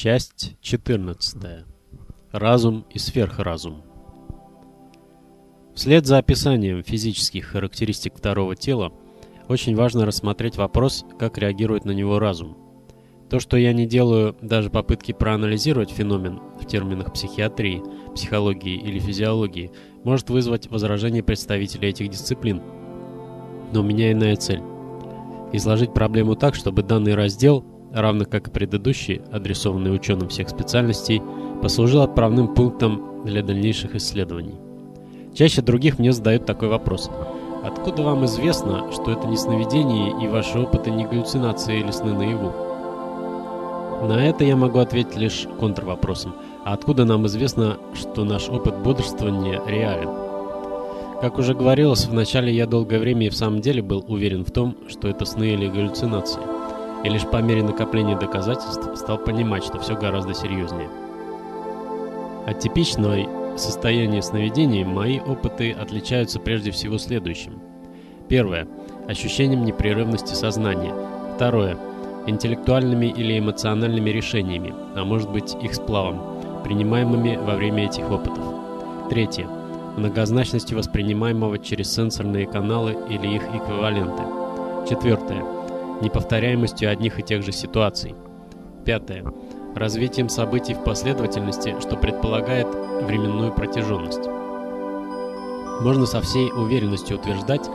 Часть 14. Разум и сверхразум. Вслед за описанием физических характеристик второго тела, очень важно рассмотреть вопрос, как реагирует на него разум. То, что я не делаю даже попытки проанализировать феномен в терминах психиатрии, психологии или физиологии, может вызвать возражение представителей этих дисциплин. Но у меня иная цель. Изложить проблему так, чтобы данный раздел равно как и предыдущий, адресованный ученым всех специальностей, послужил отправным пунктом для дальнейших исследований. Чаще других мне задают такой вопрос. Откуда вам известно, что это не сновидение и ваши опыты не галлюцинации или сны наяву? На это я могу ответить лишь контрвопросом. А откуда нам известно, что наш опыт бодрствования реален? Как уже говорилось, вначале я долгое время и в самом деле был уверен в том, что это сны или галлюцинации и лишь по мере накопления доказательств стал понимать, что все гораздо серьезнее. От типичного состояния сновидений мои опыты отличаются прежде всего следующим. Первое – ощущением непрерывности сознания. Второе – интеллектуальными или эмоциональными решениями, а может быть их сплавом, принимаемыми во время этих опытов. Третье – многозначностью воспринимаемого через сенсорные каналы или их эквиваленты. Четвертое – неповторяемостью одних и тех же ситуаций. Пятое. Развитием событий в последовательности, что предполагает временную протяженность. Можно со всей уверенностью утверждать,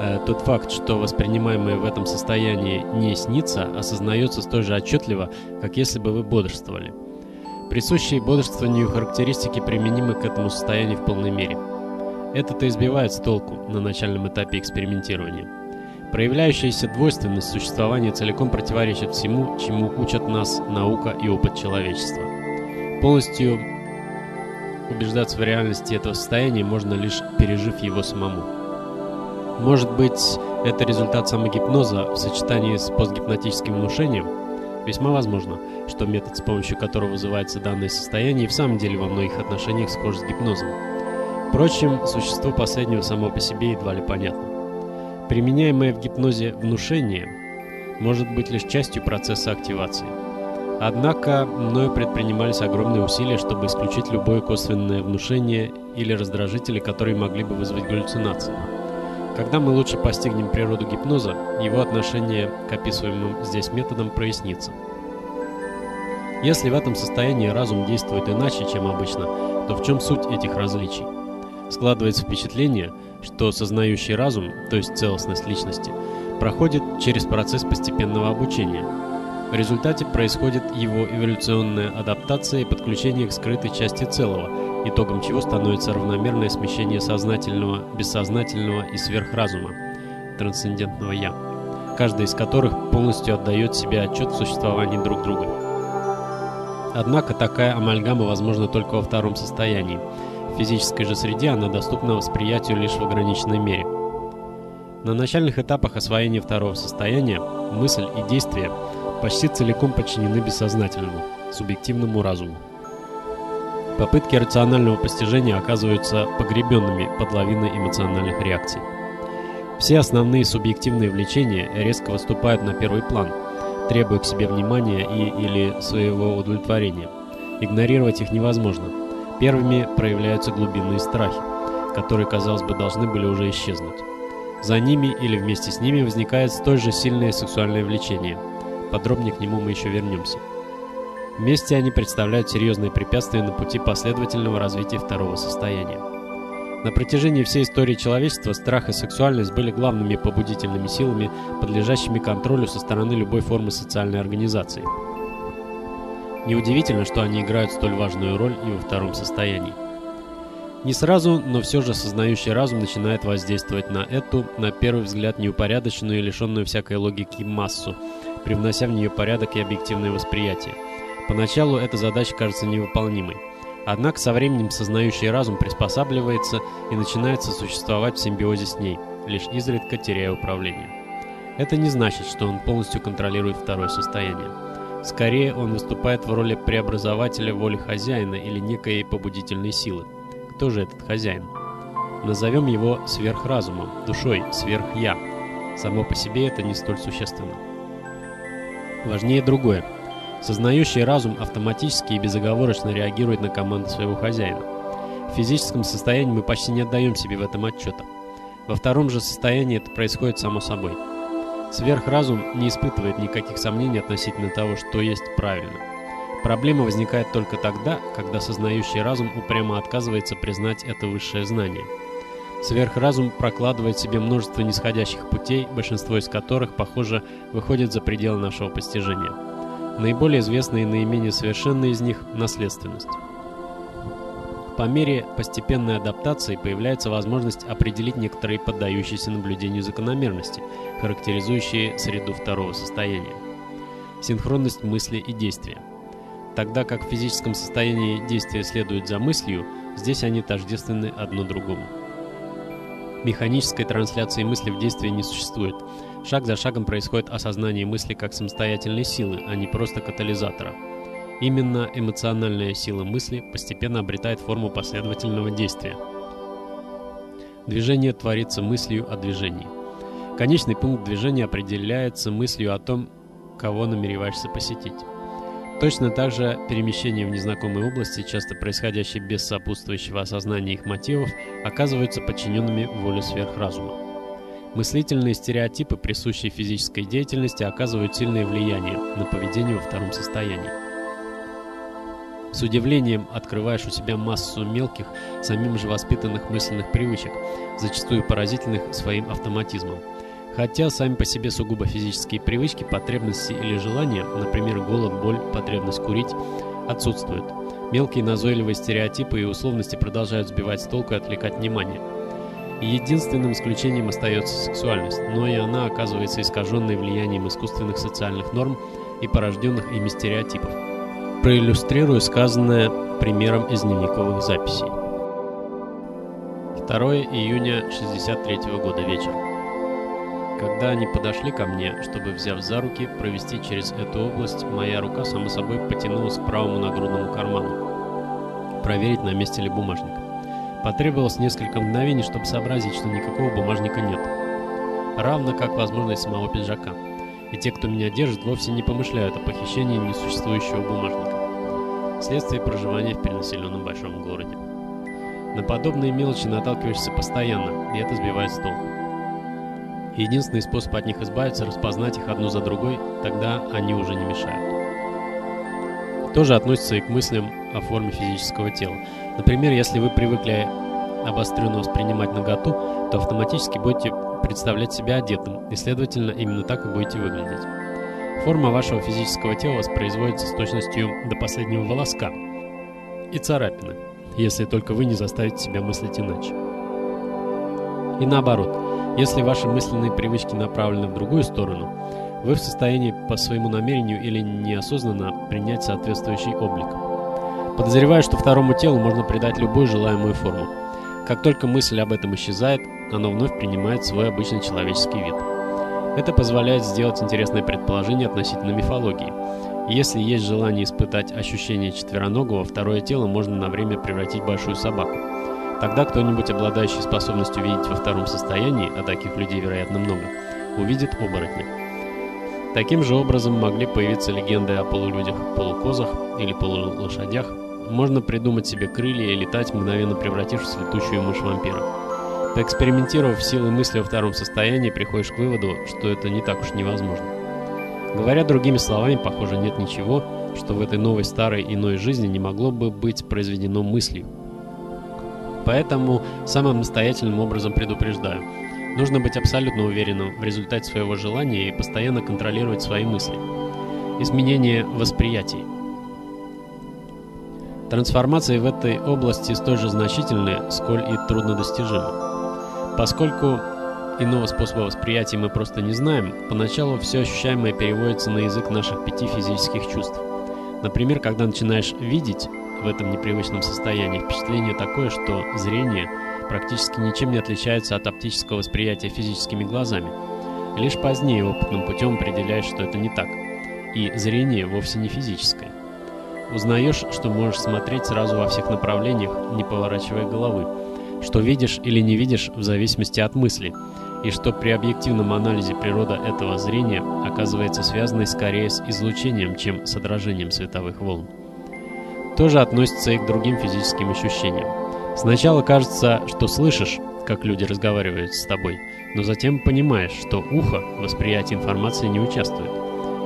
э, тот факт, что воспринимаемое в этом состоянии не снится, осознается столь же отчетливо, как если бы вы бодрствовали. Присущие бодрствованию характеристики применимы к этому состоянию в полной мере. Это-то избивает с толку на начальном этапе экспериментирования. Проявляющаяся двойственность существования целиком противоречит всему, чему учат нас наука и опыт человечества. Полностью убеждаться в реальности этого состояния можно лишь пережив его самому. Может быть, это результат самогипноза в сочетании с постгипнотическим внушением? Весьма возможно, что метод, с помощью которого вызывается данное состояние, в самом деле во многих отношениях схож с гипнозом. Впрочем, существо последнего само по себе едва ли понятно. Применяемое в гипнозе внушение может быть лишь частью процесса активации. Однако мною предпринимались огромные усилия, чтобы исключить любое косвенное внушение или раздражители, которые могли бы вызвать галлюцинации. Когда мы лучше постигнем природу гипноза, его отношение к описываемым здесь методам прояснится. Если в этом состоянии разум действует иначе, чем обычно, то в чем суть этих различий? Складывается впечатление, что сознающий разум, то есть целостность личности, проходит через процесс постепенного обучения. В результате происходит его эволюционная адаптация и подключение к скрытой части целого, итогом чего становится равномерное смещение сознательного, бессознательного и сверхразума, трансцендентного «я», каждый из которых полностью отдает себе отчет в существовании друг друга. Однако такая амальгама возможна только во втором состоянии – физической же среде она доступна восприятию лишь в ограниченной мере. На начальных этапах освоения второго состояния мысль и действие почти целиком подчинены бессознательному, субъективному разуму. Попытки рационального постижения оказываются погребенными под лавиной эмоциональных реакций. Все основные субъективные влечения резко выступают на первый план, требуя к себе внимания и или своего удовлетворения. Игнорировать их невозможно – Первыми проявляются глубинные страхи, которые, казалось бы, должны были уже исчезнуть. За ними или вместе с ними возникает столь же сильное сексуальное влечение. Подробнее к нему мы еще вернемся. Вместе они представляют серьезные препятствия на пути последовательного развития второго состояния. На протяжении всей истории человечества страх и сексуальность были главными побудительными силами, подлежащими контролю со стороны любой формы социальной организации. Неудивительно, что они играют столь важную роль и во втором состоянии. Не сразу, но все же сознающий разум начинает воздействовать на эту, на первый взгляд, неупорядоченную и лишенную всякой логики массу, привнося в нее порядок и объективное восприятие. Поначалу эта задача кажется невыполнимой. Однако со временем сознающий разум приспосабливается и начинает сосуществовать в симбиозе с ней, лишь изредка теряя управление. Это не значит, что он полностью контролирует второе состояние. Скорее, он выступает в роли преобразователя воли хозяина или некой побудительной силы. Кто же этот хозяин? Назовем его сверхразумом, душой, сверх-я. Само по себе это не столь существенно. Важнее другое. Сознающий разум автоматически и безоговорочно реагирует на команды своего хозяина. В физическом состоянии мы почти не отдаем себе в этом отчета. Во втором же состоянии это происходит само собой. Сверхразум не испытывает никаких сомнений относительно того, что есть правильно. Проблема возникает только тогда, когда сознающий разум упрямо отказывается признать это высшее знание. Сверхразум прокладывает себе множество нисходящих путей, большинство из которых, похоже, выходит за пределы нашего постижения. Наиболее известные и наименее совершенные из них – наследственность. По мере постепенной адаптации появляется возможность определить некоторые поддающиеся наблюдению закономерности, характеризующие среду второго состояния. Синхронность мысли и действия. Тогда как в физическом состоянии действия следуют за мыслью, здесь они тождественны одно другому. Механической трансляции мысли в действии не существует. Шаг за шагом происходит осознание мысли как самостоятельной силы, а не просто катализатора. Именно эмоциональная сила мысли постепенно обретает форму последовательного действия. Движение творится мыслью о движении. Конечный пункт движения определяется мыслью о том, кого намереваешься посетить. Точно так же перемещения в незнакомые области, часто происходящие без сопутствующего осознания их мотивов, оказываются подчиненными воле сверхразума. Мыслительные стереотипы, присущие физической деятельности, оказывают сильное влияние на поведение во втором состоянии. С удивлением открываешь у себя массу мелких, самим же воспитанных мысленных привычек, зачастую поразительных своим автоматизмом. Хотя сами по себе сугубо физические привычки, потребности или желания, например, голод, боль, потребность курить, отсутствуют. Мелкие назойливые стереотипы и условности продолжают сбивать с толку и отвлекать внимание. единственным исключением остается сексуальность, но и она оказывается искаженной влиянием искусственных социальных норм и порожденных ими стереотипов. Проиллюстрирую сказанное примером из дневниковых записей. 2 июня 63 года вечер. Когда они подошли ко мне, чтобы, взяв за руки, провести через эту область, моя рука, само собой, потянулась к правому нагрудному карману. Проверить, на месте ли бумажник. Потребовалось несколько мгновений, чтобы сообразить, что никакого бумажника нет. Равно как возможность самого пиджака. И те, кто меня держит, вовсе не помышляют о похищении несуществующего бумажника. Следствие проживания в перенаселенном большом городе. На подобные мелочи наталкиваешься постоянно, и это сбивает с толку. Единственный способ от них избавиться – распознать их одну за другой, тогда они уже не мешают. Тоже относится и к мыслям о форме физического тела. Например, если вы привыкли обостренно воспринимать наготу, то автоматически будете представлять себя одетым, и, следовательно, именно так и будете выглядеть. Форма вашего физического тела воспроизводится с точностью до последнего волоска и царапины, если только вы не заставите себя мыслить иначе. И наоборот – если ваши мысленные привычки направлены в другую сторону, вы в состоянии по своему намерению или неосознанно принять соответствующий облик. Подозреваю, что второму телу можно придать любую желаемую форму. Как только мысль об этом исчезает, оно вновь принимает свой обычный человеческий вид. Это позволяет сделать интересное предположение относительно мифологии. Если есть желание испытать ощущение четвероногого, второе тело можно на время превратить в большую собаку. Тогда кто-нибудь, обладающий способностью видеть во втором состоянии, а таких людей, вероятно, много, увидит оборотня. Таким же образом могли появиться легенды о полулюдях, полукозах или полулошадях. Можно придумать себе крылья и летать, мгновенно превратившись в летучую мышь-вампира. Поэкспериментировав силы мысли во втором состоянии, приходишь к выводу, что это не так уж невозможно. Говоря другими словами, похоже, нет ничего, что в этой новой старой иной жизни не могло бы быть произведено мыслью. Поэтому самым настоятельным образом предупреждаю. Нужно быть абсолютно уверенным в результате своего желания и постоянно контролировать свои мысли. Изменение восприятий. Трансформации в этой области столь же значительны, сколь и труднодостижимы. Поскольку иного способа восприятия мы просто не знаем, поначалу все ощущаемое переводится на язык наших пяти физических чувств. Например, когда начинаешь видеть, в этом непривычном состоянии. Впечатление такое, что зрение практически ничем не отличается от оптического восприятия физическими глазами. Лишь позднее опытным путем определяешь, что это не так. И зрение вовсе не физическое. Узнаешь, что можешь смотреть сразу во всех направлениях, не поворачивая головы. Что видишь или не видишь в зависимости от мысли. и что при объективном анализе природа этого зрения оказывается связанной скорее с излучением, чем с отражением световых волн. Тоже относится и к другим физическим ощущениям. Сначала кажется, что слышишь, как люди разговаривают с тобой, но затем понимаешь, что ухо в восприятии информации не участвует.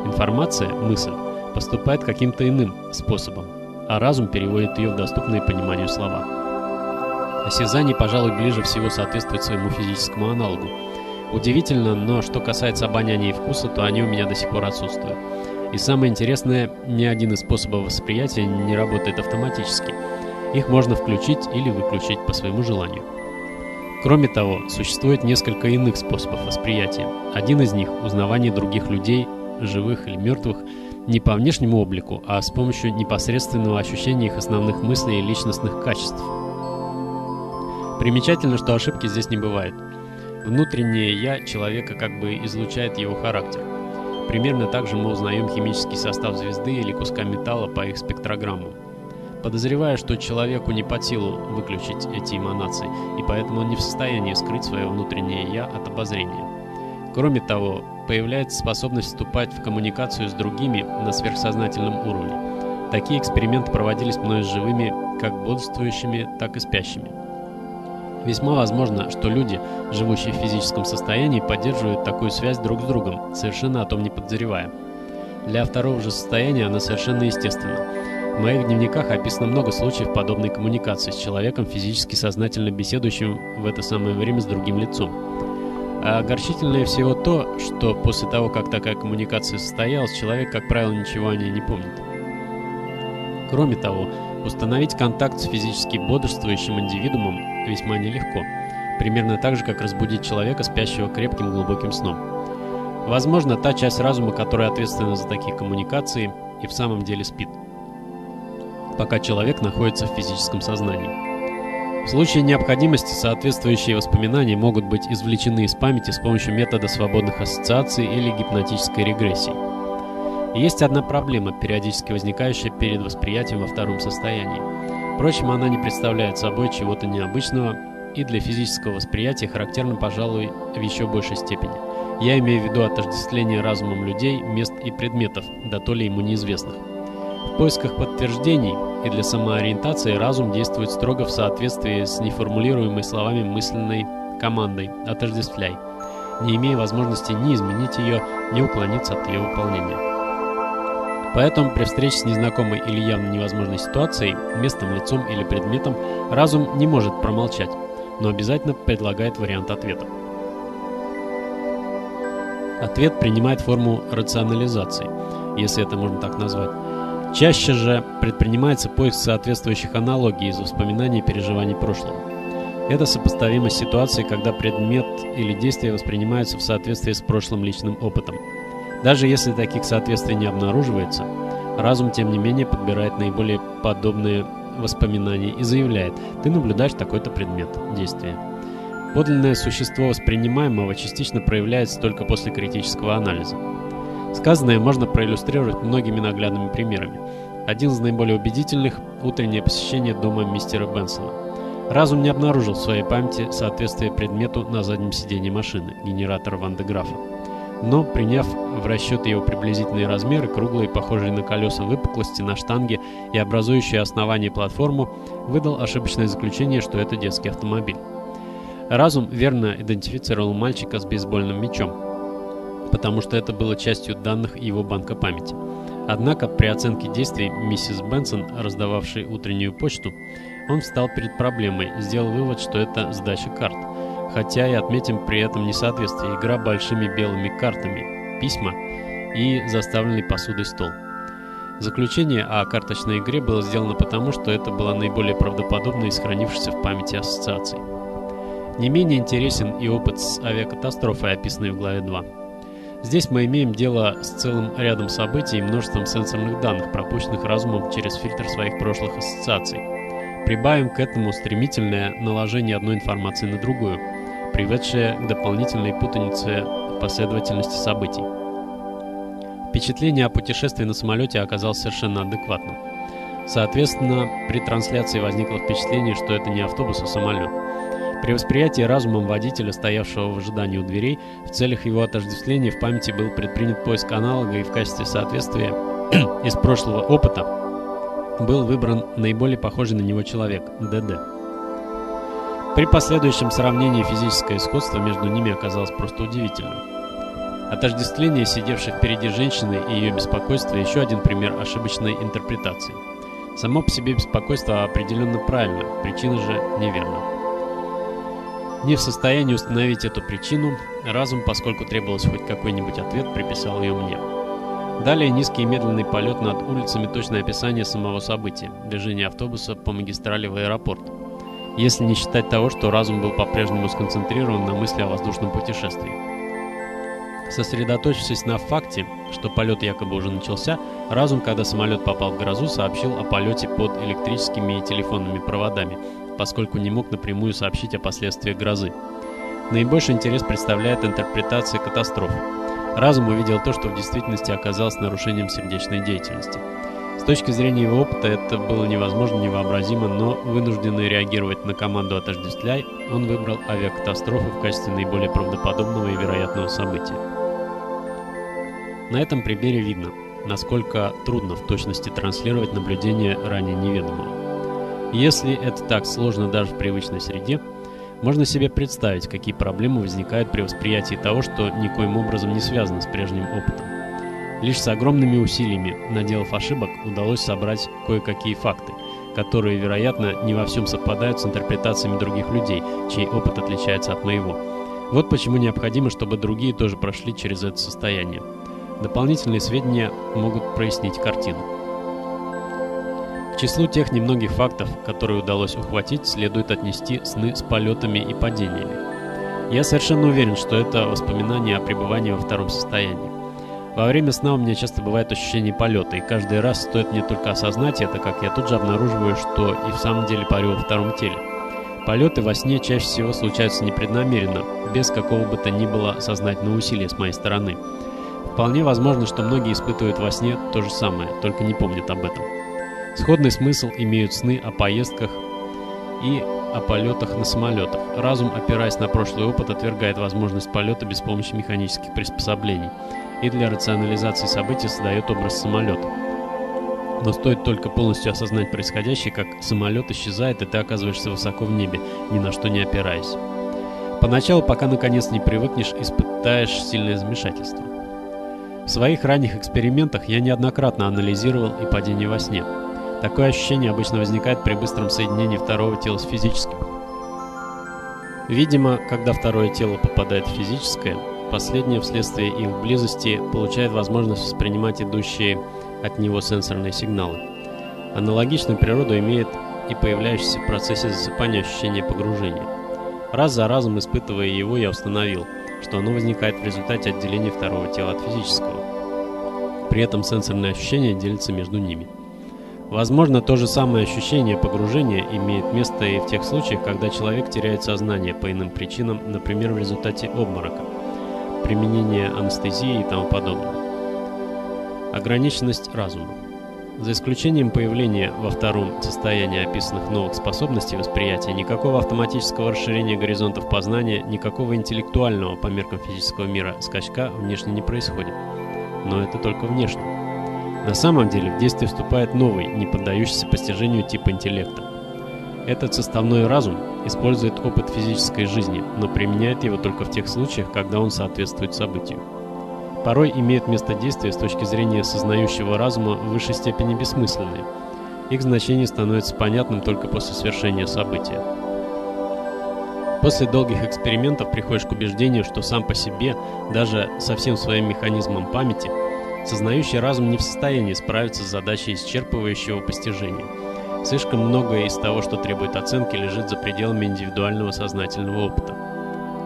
Информация, мысль, поступает каким-то иным способом, а разум переводит ее в доступные пониманию слова. Осязание, пожалуй, ближе всего соответствует своему физическому аналогу. Удивительно, но что касается обоняния и вкуса, то они у меня до сих пор отсутствуют. И самое интересное, ни один из способов восприятия не работает автоматически. Их можно включить или выключить по своему желанию. Кроме того, существует несколько иных способов восприятия. Один из них – узнавание других людей, живых или мертвых, не по внешнему облику, а с помощью непосредственного ощущения их основных мыслей и личностных качеств. Примечательно, что ошибки здесь не бывает. Внутреннее «я» человека как бы излучает его характер. Примерно так же мы узнаем химический состав звезды или куска металла по их спектрограмму. Подозреваю, что человеку не по силу выключить эти эманации, и поэтому он не в состоянии скрыть свое внутреннее «я» от обозрения. Кроме того, появляется способность вступать в коммуникацию с другими на сверхсознательном уровне. Такие эксперименты проводились мной с живыми, как бодрствующими, так и спящими. Весьма возможно, что люди, живущие в физическом состоянии, поддерживают такую связь друг с другом, совершенно о том не подозревая. Для второго же состояния она совершенно естественна. В моих дневниках описано много случаев подобной коммуникации с человеком, физически сознательно беседующим в это самое время с другим лицом. А огорчительнее всего то, что после того, как такая коммуникация состоялась, человек, как правило, ничего о ней не помнит. Кроме того, установить контакт с физически бодрствующим индивидуумом весьма нелегко, примерно так же, как разбудить человека, спящего крепким глубоким сном. Возможно, та часть разума, которая ответственна за такие коммуникации, и в самом деле спит, пока человек находится в физическом сознании. В случае необходимости соответствующие воспоминания могут быть извлечены из памяти с помощью метода свободных ассоциаций или гипнотической регрессии. Есть одна проблема, периодически возникающая перед восприятием во втором состоянии. Впрочем, она не представляет собой чего-то необычного и для физического восприятия характерна, пожалуй, в еще большей степени. Я имею в виду отождествление разумом людей, мест и предметов, да то ли ему неизвестных. В поисках подтверждений и для самоориентации разум действует строго в соответствии с неформулируемой словами мысленной командой «отождествляй», не имея возможности ни изменить ее, ни уклониться от ее выполнения. Поэтому при встрече с незнакомой или явно невозможной ситуацией, местом, лицом или предметом, разум не может промолчать, но обязательно предлагает вариант ответа. Ответ принимает форму рационализации, если это можно так назвать, Чаще же предпринимается поиск соответствующих аналогий из воспоминаний и переживаний прошлого. Это сопоставимо с ситуацией, когда предмет или действие воспринимаются в соответствии с прошлым личным опытом. Даже если таких соответствий не обнаруживается, разум, тем не менее, подбирает наиболее подобные воспоминания и заявляет «ты наблюдаешь такой-то предмет, действие». Подлинное существо воспринимаемого частично проявляется только после критического анализа. Сказанное можно проиллюстрировать многими наглядными примерами. Один из наиболее убедительных – утреннее посещение дома мистера Бенсона. Разум не обнаружил в своей памяти соответствие предмету на заднем сиденье машины, генератора Ван де Графа. Но, приняв в расчет его приблизительные размеры, круглые, похожие на колеса выпуклости на штанге и образующие основание платформу, выдал ошибочное заключение, что это детский автомобиль. Разум верно идентифицировал мальчика с бейсбольным мячом, потому что это было частью данных его банка памяти. Однако при оценке действий миссис Бенсон, раздававшей утреннюю почту, он встал перед проблемой, сделал вывод, что это сдача карт. Хотя и отметим при этом несоответствие игра большими белыми картами, письма и заставленный посудой стол. Заключение о карточной игре было сделано потому, что это была наиболее правдоподобная и сохранившаяся в памяти ассоциацией. Не менее интересен и опыт с авиакатастрофой, описанный в главе 2. Здесь мы имеем дело с целым рядом событий и множеством сенсорных данных, пропущенных разумом через фильтр своих прошлых ассоциаций. Прибавим к этому стремительное наложение одной информации на другую, приведшее к дополнительной путанице последовательности событий. Впечатление о путешествии на самолете оказалось совершенно адекватным. Соответственно, при трансляции возникло впечатление, что это не автобус, а самолет. При восприятии разумом водителя, стоявшего в ожидании у дверей, в целях его отождествления в памяти был предпринят поиск аналога и в качестве соответствия из прошлого опыта был выбран наиболее похожий на него человек – ДД. При последующем сравнении физическое сходство между ними оказалось просто удивительным. Отождествление сидевшей впереди женщины и ее беспокойство – еще один пример ошибочной интерпретации. Само по себе беспокойство определенно правильно, причина же неверна. Не в состоянии установить эту причину, разум, поскольку требовалось хоть какой-нибудь ответ, приписал ее мне. Далее низкий и медленный полет над улицами, точное описание самого события, движение автобуса по магистрали в аэропорт. Если не считать того, что разум был по-прежнему сконцентрирован на мысли о воздушном путешествии. Сосредоточившись на факте, что полет якобы уже начался, разум, когда самолет попал в грозу, сообщил о полете под электрическими и телефонными проводами, поскольку не мог напрямую сообщить о последствиях грозы. Наибольший интерес представляет интерпретация катастрофы. Разум увидел то, что в действительности оказалось нарушением сердечной деятельности. С точки зрения его опыта это было невозможно, невообразимо, но вынужденный реагировать на команду «Отождествляй», он выбрал авиакатастрофу в качестве наиболее правдоподобного и вероятного события. На этом примере видно, насколько трудно в точности транслировать наблюдение ранее неведомого. Если это так сложно даже в привычной среде, можно себе представить, какие проблемы возникают при восприятии того, что никоим образом не связано с прежним опытом. Лишь с огромными усилиями, наделав ошибок, удалось собрать кое-какие факты, которые, вероятно, не во всем совпадают с интерпретациями других людей, чей опыт отличается от моего. Вот почему необходимо, чтобы другие тоже прошли через это состояние. Дополнительные сведения могут прояснить картину. К числу тех немногих фактов, которые удалось ухватить, следует отнести сны с полетами и падениями. Я совершенно уверен, что это воспоминания о пребывании во втором состоянии. Во время сна у меня часто бывает ощущение полета, и каждый раз стоит мне только осознать это, как я тут же обнаруживаю, что и в самом деле парю во втором теле. Полеты во сне чаще всего случаются непреднамеренно, без какого бы то ни было сознательного усилия с моей стороны. Вполне возможно, что многие испытывают во сне то же самое, только не помнят об этом. Сходный смысл имеют сны о поездках и о полетах на самолетах. Разум, опираясь на прошлый опыт, отвергает возможность полета без помощи механических приспособлений и для рационализации событий создает образ самолета. Но стоит только полностью осознать происходящее, как самолет исчезает, и ты оказываешься высоко в небе, ни на что не опираясь. Поначалу, пока наконец не привыкнешь, испытаешь сильное замешательство. В своих ранних экспериментах я неоднократно анализировал и падение во сне – Такое ощущение обычно возникает при быстром соединении второго тела с физическим. Видимо, когда второе тело попадает в физическое, последнее вследствие их близости получает возможность воспринимать идущие от него сенсорные сигналы. Аналогичную природу имеет и появляющийся в процессе засыпания ощущение погружения. Раз за разом испытывая его, я установил, что оно возникает в результате отделения второго тела от физического. При этом сенсорные ощущения делятся между ними. Возможно, то же самое ощущение погружения имеет место и в тех случаях, когда человек теряет сознание по иным причинам, например, в результате обморока, применения анестезии и тому подобное. Ограниченность разума. За исключением появления во втором состоянии описанных новых способностей восприятия, никакого автоматического расширения горизонтов познания, никакого интеллектуального по меркам физического мира скачка внешне не происходит. Но это только внешне. На самом деле в действие вступает новый, не поддающийся постижению тип интеллекта. Этот составной разум использует опыт физической жизни, но применяет его только в тех случаях, когда он соответствует событию. Порой имеет место действия с точки зрения сознающего разума в высшей степени бессмысленные. Их значение становится понятным только после свершения события. После долгих экспериментов приходишь к убеждению, что сам по себе, даже со всем своим механизмом памяти – Сознающий разум не в состоянии справиться с задачей исчерпывающего постижения. Слишком многое из того, что требует оценки, лежит за пределами индивидуального сознательного опыта.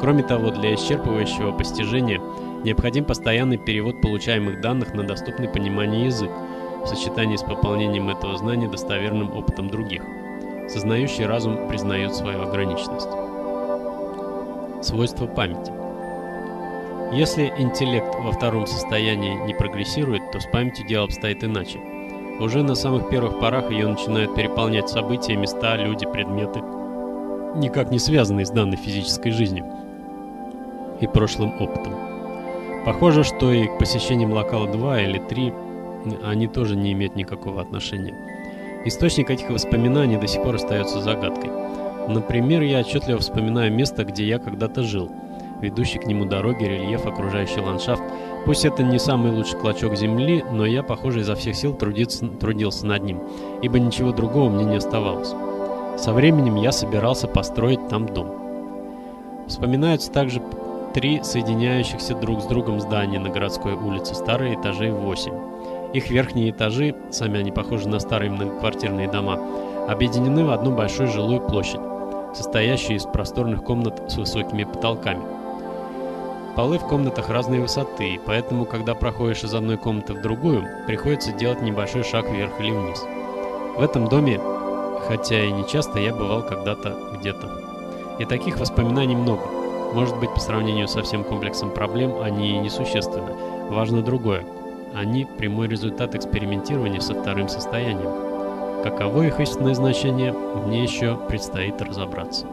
Кроме того, для исчерпывающего постижения необходим постоянный перевод получаемых данных на доступный пониманию язык в сочетании с пополнением этого знания достоверным опытом других. Сознающий разум признает свою ограниченность. Свойства памяти. Если интеллект во втором состоянии не прогрессирует, то с памятью дело обстоит иначе. Уже на самых первых порах ее начинают переполнять события, места, люди, предметы. никак не связанные с данной физической жизнью и прошлым опытом. Похоже, что и к посещениям локала 2 или 3 они тоже не имеют никакого отношения. Источник этих воспоминаний до сих пор остается загадкой. Например, я отчетливо вспоминаю место, где я когда-то жил. Ведущий к нему дороги, рельеф, окружающий ландшафт. Пусть это не самый лучший клочок земли, но я, похоже, изо всех сил трудиться, трудился над ним, ибо ничего другого мне не оставалось. Со временем я собирался построить там дом. Вспоминаются также три соединяющихся друг с другом здания на городской улице, старые этажей 8. Их верхние этажи, сами они похожи на старые многоквартирные дома, объединены в одну большую жилую площадь, состоящую из просторных комнат с высокими потолками. Полы в комнатах разной высоты, поэтому, когда проходишь из одной комнаты в другую, приходится делать небольшой шаг вверх или вниз. В этом доме, хотя и не часто, я бывал когда-то где-то. И таких воспоминаний много. Может быть, по сравнению со всем комплексом проблем, они и несущественны. Важно другое – они – прямой результат экспериментирования со вторым состоянием. Каково их истинное значение, мне еще предстоит разобраться.